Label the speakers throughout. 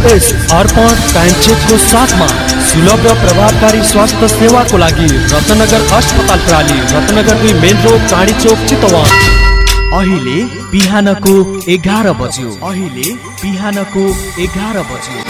Speaker 1: यस अर्पण time चेकको साथमा सुलभ र प्रभावकारी स्वास्थ्य सेवाको लागि रत्नगर अस्पताल प्राली रत्नगर दुई मेन रोड चाँडी चोक चितवन।
Speaker 2: अहिले बिहानको एघार बज्यो। अहिले बिहानको एघार बज्यो।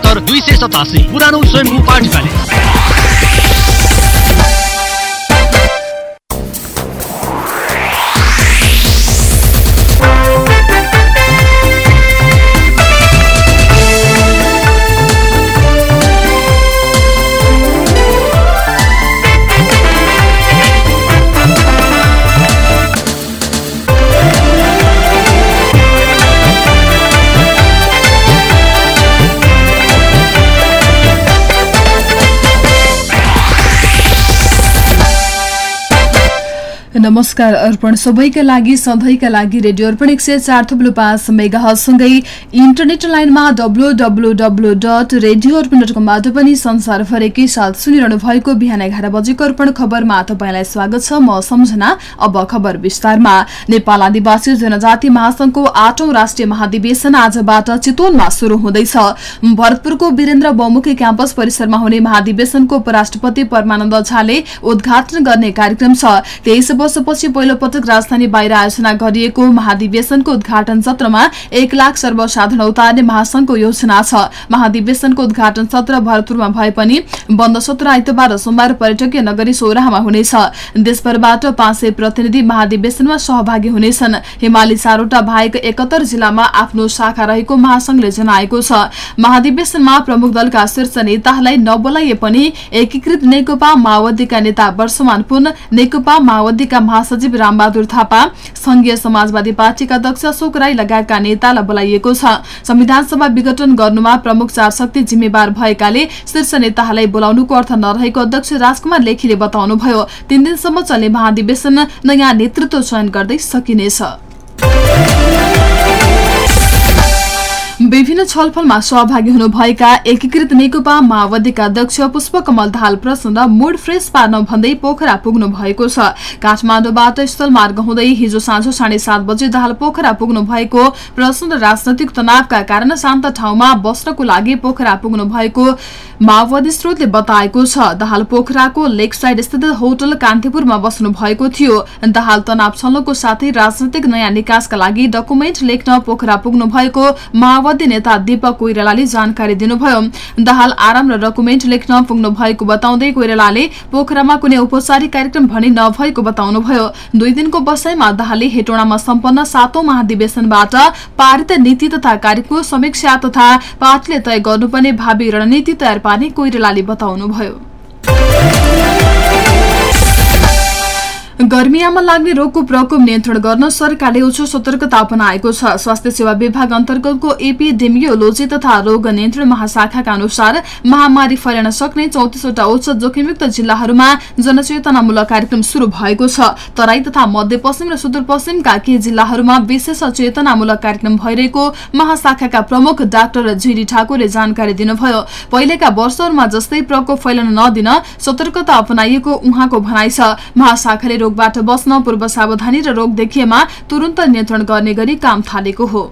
Speaker 3: दुई सय सतासी पुरानो स्वयम्भू पार्टी प्यालेस
Speaker 4: नमस्कार अर्पण। सबैका लागि सधैँका लागि रेडियो अर्पण एक सय चार थुप्लो पाँच मेगासँगै इन्टरनेट लाइनमा W W W dot radio Arpan dot कमबाट पनि संसारभरिकै साथ सुनिरहनु भएको बिहान एघार बजेको अर्पण खबरमा तपाईँलाई स्वागत छ। म सम्झना अब खबर विस्तारमा। नेपाल आदिवासी जनजाति महासंघको आठौं राष्ट्रिय महाधिवेशन आजबाट चितवनमा शुरू हुँदैछ। भरतपुरको वीरेन्द्र बहुमुखी क्याम्पस परिसरमा हुने महाधिवेशनको उपराष्ट्रपति परमानन्द झाले उद्घाटन गर्ने कार्यक्रम छ। तेइस वर्षपछि पहिलो पटक राजधानी बाहिर आयोजना गरिएको महाधिवेशनको उद्घाटन सत्रमा एक लाख सर्वसाधारण उतार्ने महासंघको योजना छ। महाधिवेशनको उद्घाटन सत्र भरतपुरमा भए पनि बन्द सत्र आइतबार सोमबार पर्यटकीय नगरी सोराहामा हुनेछ। देशभरबाट पाँच सय प्रतिनिधि महाधिवेशनमा सहभागी हुनेछन्। हिमाली चारवटा बाहेक एकहत्तर जिल्लामा आफ्नो शाखा रहेको महासंघले जनाएको छ। महाधिवेशनमा प्रमुख दलका शीर्ष नेताहरूलाई नबोलाइए पनि एकीकृत नेकपा माओवादीका नेता वर्षमान पुन नेकपा माओवादीका महासचिव रामबहादुर थापा संघीय समाजवादी पार्टीका अध्यक्ष अशोक राई लगायतका नेतालाई बोलाइएको छ। संविधान सभा विघटन गर्नुमा प्रमुख चार शक्ति जिम्मेवार भएकाले शीर्ष नेताहरूलाई बोलाउनुको अर्थ नरहेको अध्यक्ष राजकुमार लेखीले बताउनुभयो। तीन दिनसम्म चल्ने महाधिवेशन नयाँ नेतृत्व चयन गर्दै सकिनेछ। विभिन्न छलफलमा सहभागी हुनुभएका एकीकृत नेकपा माओवादीका अध्यक्ष पुष्पकमल दाहाल प्रचण्ड मुड फ्रेस पार्न भन्दै पोखरा पुग्नु भएको छ। काठमाडौँबाट स्थल मार्ग हुँदै हिजो साँझ साढे सात बजे दाहाल पोखरा पुग्नु भएको प्रचण्ड राजनैतिक तनावका कारण शान्त ठाउँमा बस्नको लागि पोखरा पुग्नु भएको माओवादी स्रोतले बताएको छ। दाहाल पोखराको लेक साइड स्थित होटल कान्तिपुरमा बस्नु भएको थियो। दाहाल तनाव छल्नको साथै राजनैतिक नयाँ निकासका लागि डकुमेन्ट लेख्न पोखरा पुग्नु भएको माओवादी नेता दीपक कोइरालाले जानकारी दिनुभयो। दाहाल आराम र डकुमेन्ट लेख्न पुग्नु भएको बताउँदै कोइरालाले पोखरामा कुनै औपचारिक कार्यक्रम भने नभएको बताउनुभयो। दुई दिनको बसाईमा दाहालले हेटौँडामा सम्पन्न सातौं महाधिवेशनबाट पारित नीति तथा कार्यको समीक्षा तथा पार्टीले तय गर्नुपर्ने भावी रणनीति तयार पार्ने कोइरालाले बताउनुभयो। गर्मियामा लाग्ने रोगको प्रकोप नियन्त्रण गर्न सरकारले उच्च सतर्कता अपनाएको छ। स्वास्थ्य सेवा विभाग अन्तर्गतको एपिडेमियोलोजी तथा रोग नियन्त्रण महाशाखाका अनुसार महामारी फैलन सक्ने चौतिसवटा उच्च जोखिमयुक्त जिल्लाहरूमा जनचेतनामूलक कार्यक्रम शुरू भएको छ। तराई तथा मध्यपश्चिम र सुदूरपश्चिमका केही जिल्लाहरूमा विशेष चेतनामूलक कार्यक्रम भइरहेको महाशाखाका प्रमुख डाक्टर जीडी ठाकुरले जानकारी दिनुभयो। पहिलेका वर्षहरूमा जस्तै प्रकोप फैलन नदिन सतर्कता अपनाइएको उहाँको भनाइ छ। महाशाखाले रोगबाट बस्न पूर्व सावधानी र रोग देखिएमा तुरन्त नियन्त्रण गर्ने गरी काम थालेको हो।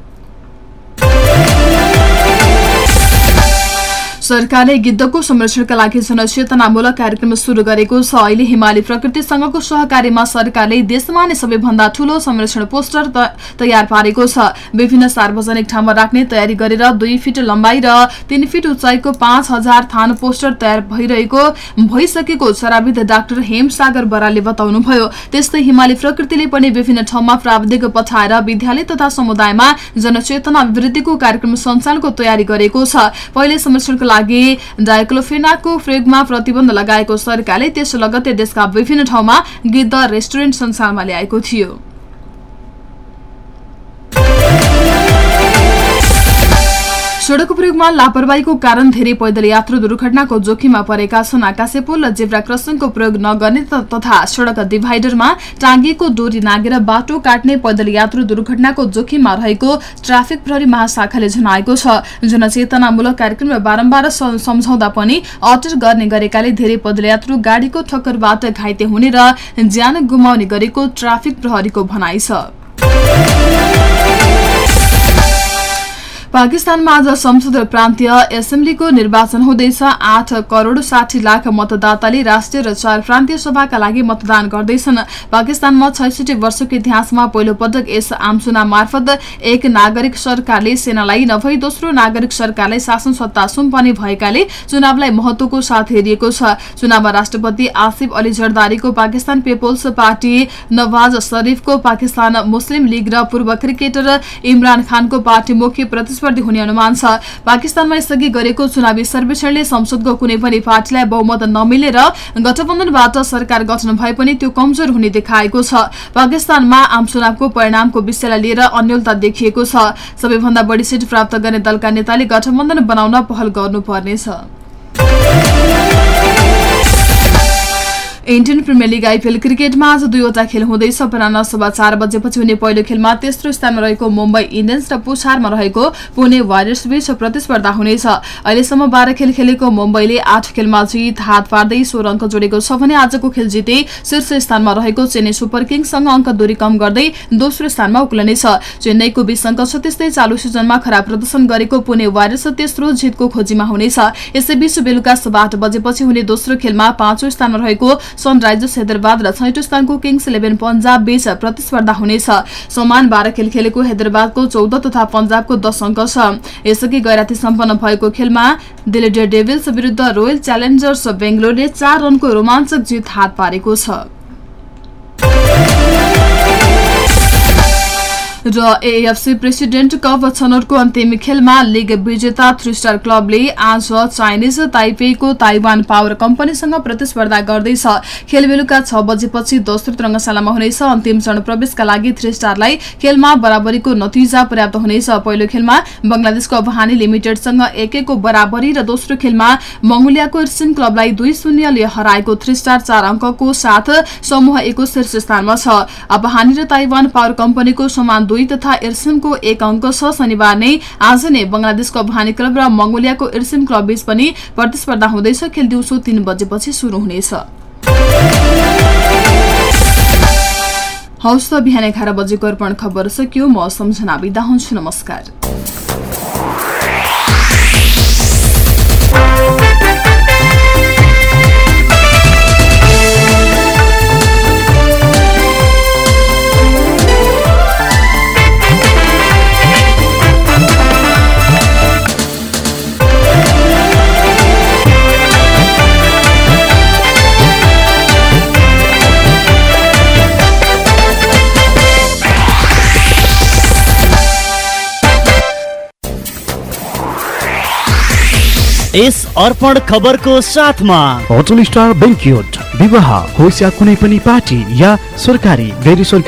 Speaker 4: सरकारले गिद्धको संरक्षणका लागि जनचेतनामूलक कार्यक्रम शुरू गरेको छ। अहिले हिमाली प्रकृतिसँगको सहकार्यमा सरकारले देशमा नै सबैभन्दा ठूलो संरक्षण पोस्टर तयार पारेको छ। विभिन्न सार्वजनिक ठाउँमा राख्ने तयारी गरेर दुई फिट लम्बाई र तीन फिट उचाइको पाँच हजार थान पोस्टर तयार भइरहेको भइसकेको चराविद डाक्टर हेमसागर बरालले बताउनुभयो। त्यस्तै हिमाली प्रकृतिले पनि विभिन्न ठाउँमा प्राविधिक पठाएर विद्यालय तथा समुदायमा जनचेतना अभिवृद्धिको कार्यक्रम सञ्चालनको तयारी गरेको छ। पहिले संरक्षणको डायक्लोफेनाको प्रयोगमा प्रतिबन्ध लगाएको सरकारले त्यस लगत्तै देशका विभिन्न ठाउँमा गिद्ध रेस्टुरेन्ट संसारमा ल्याएको थियो। सड़क प्रयोगमा लापरवाहीको कारण धेरै पैदल यात्रु दुर्घटनाको जोखिममा परेका छन् आकाशे पुल र जेब्रा क्रसिङको प्रयोग नगर्ने तथा सड़क डिभाइडरमा टाँगिएको डोरी नागेर बाटो काट्ने पैदल यात्रु दुर्घटनाको जोखिममा रहेको ट्राफिक प्रहरी महाशाखाले जनाएको छ। जनचेतनामूलक कार्यक्रम बारम्बार सम्झाउँदा पनि अटेर गर्ने गरेकाले धेरै पैदल यात्रु गाड़ीको ठक्करबाट घाइते हुने र ज्यान गुमाउने गरेको ट्राफिक प्रहरीको भनाइ छ। पाकिस्तानमा आज संसद प्रान्तीय एसेम्ब्लीको निर्वाचन हुँदैछ। आठ करोड़ साठी लाख मतदाताले राष्ट्रिय र चार प्रान्तीय सभाका लागि मतदान गर्दैछन्। पाकिस्तानमा छैसठी वर्षको इतिहासमा पहिलो पटक यस आमचुनाव मार्फत एक नागरिक सरकारले सेनालाई नभई दोस्रो नागरिक सरकारलाई शासन सत्ता सुम्पने भएकाले चुनावलाई महत्वको साथ हेरिएको छ। चुनावमा राष्ट्रपति आसिफ अली जरदारीको पाकिस्तान पिपल्स पार्टी नवाज शरीफको पाकिस्तान मुस्लिम लीग र पूर्व क्रिकेटर इमरान खानको पार्टी मुख्य प्रतिस्पर्धी हुने अनुमान छ। पाकिस्तानमा यसअघि गरेको चुनावी सर्वेक्षणले संसदको कुनै पनि पार्टीलाई बहुमत नमिलेर गठबन्धनबाट सरकार गठन भए पनि त्यो कमजोर हुने देखाएको छ। पाकिस्तानमा आम चुनावको परिणामको विषयलाई लिएर अन्यलता देखिएको छ। सबैभन्दा बढी सिट प्राप्त गर्ने दलका नेताले गठबन्धन बनाउन पहल गर्नुपर्नेछ। इन्डियन प्रिमियर लिग आइपिएल क्रिकेटमा आज दुईवटा खेल हुँदैछ। अपरान्न सभा चार बजेपछि हुने पहिलो खेलमा तेस्रो स्थानमा रहेको मुम्बई इन्डियन्स र पुछारमा रहेको पुणे वारियर्स बीच प्रतिस्पर्धा हुनेछ। अहिलेसम्म बाह्र खेल खेलेको मुम्बईले आठ खेलमा जित हात पार्दै सोह्र अङ्क जोडेको छ भने आजको खेल जिते शीर्ष स्थानमा रहेको चेन्नई सुपर किङ्ससँग अङ्क दूरी कम गर्दै दोस्रो स्थानमा उक्लनेछ। चेन्नईको बीस अङ्क छ त्यस्तै चालु सिजनमा खराब प्रदर्शन गरेको पुणे वारियर्स तेस्रो जितको खोजीमा हुनेछ। यसैबीच बेलुका सभा आठ बजेपछि हुने दोस्रो खेलमा पाँचौं स्थानमा रहेको सनराइजर्स हैदराबाद र छैटौं स्थानको किङ्स इलेभेन पन्जाब बीच प्रतिस्पर्धा हुनेछ। समान बाह्र खेल खेलेको हैदराबादको चौध तथा पन्जाबको दश अङ्क छ। यसअघि गैराती सम्पन्न भएको खेलमा दिल्ली डेभिल्स विरूद्ध रोयल च्यालेन्जर्स बेंगलोरले चार रनको रोमाञ्चक जित हात पारेको छ। र एएफसी प्रेसिडेन्ट कप छनौटको अन्तिम खेलमा लिग विजेता थ्री स्टार क्लबले आज चाइनिज ताइपेको ताइवान पावर कम्पनीसँग प्रतिस्पर्धा गर्दैछ। खेल बेलुका छ बजेपछि दोस्रो रङ्गशालामा हुनेछ। अन्तिम चरण प्रवेशका लागि थ्री स्टारलाई खेलमा बराबरीको नतिजा पर्याप्त हुनेछ। पहिलो खेलमा बंगलादेशको अबहानी लिमिटेडसँग एक एकको बराबरी र दोस्रो खेलमा मंगोलियाको इर्सिन क्लबलाई दुई शून्यले हराएको थ्री स्टार चार अङ्कको साथ समूह एकको शीर्ष स्थानमा छ। अबहानी र ताइवान पावर कम्पनीको समान दुई तथा इर्सिमको एक अङ्क छ। शनिबार नै आज नै बंगलादेशको भानी क्लब र मंगोलियाको इर्सिम क्लब बीच पनि प्रतिस्पर्धा हुँदैछ। खेल दिउँसो तीन बजेपछि शुरू हुनेछ। हौस् त बिहान एघार बजेको अर्पण खबर सकियो। म सम्झना बिदा हुन्छु। नमस्कार।
Speaker 2: यस अर्पण खबरको साथमा।
Speaker 5: होटल स्टार बेङ्क्युट विवाह होस् या कुनै पनि पार्टी या सरकारी गैर सरकारी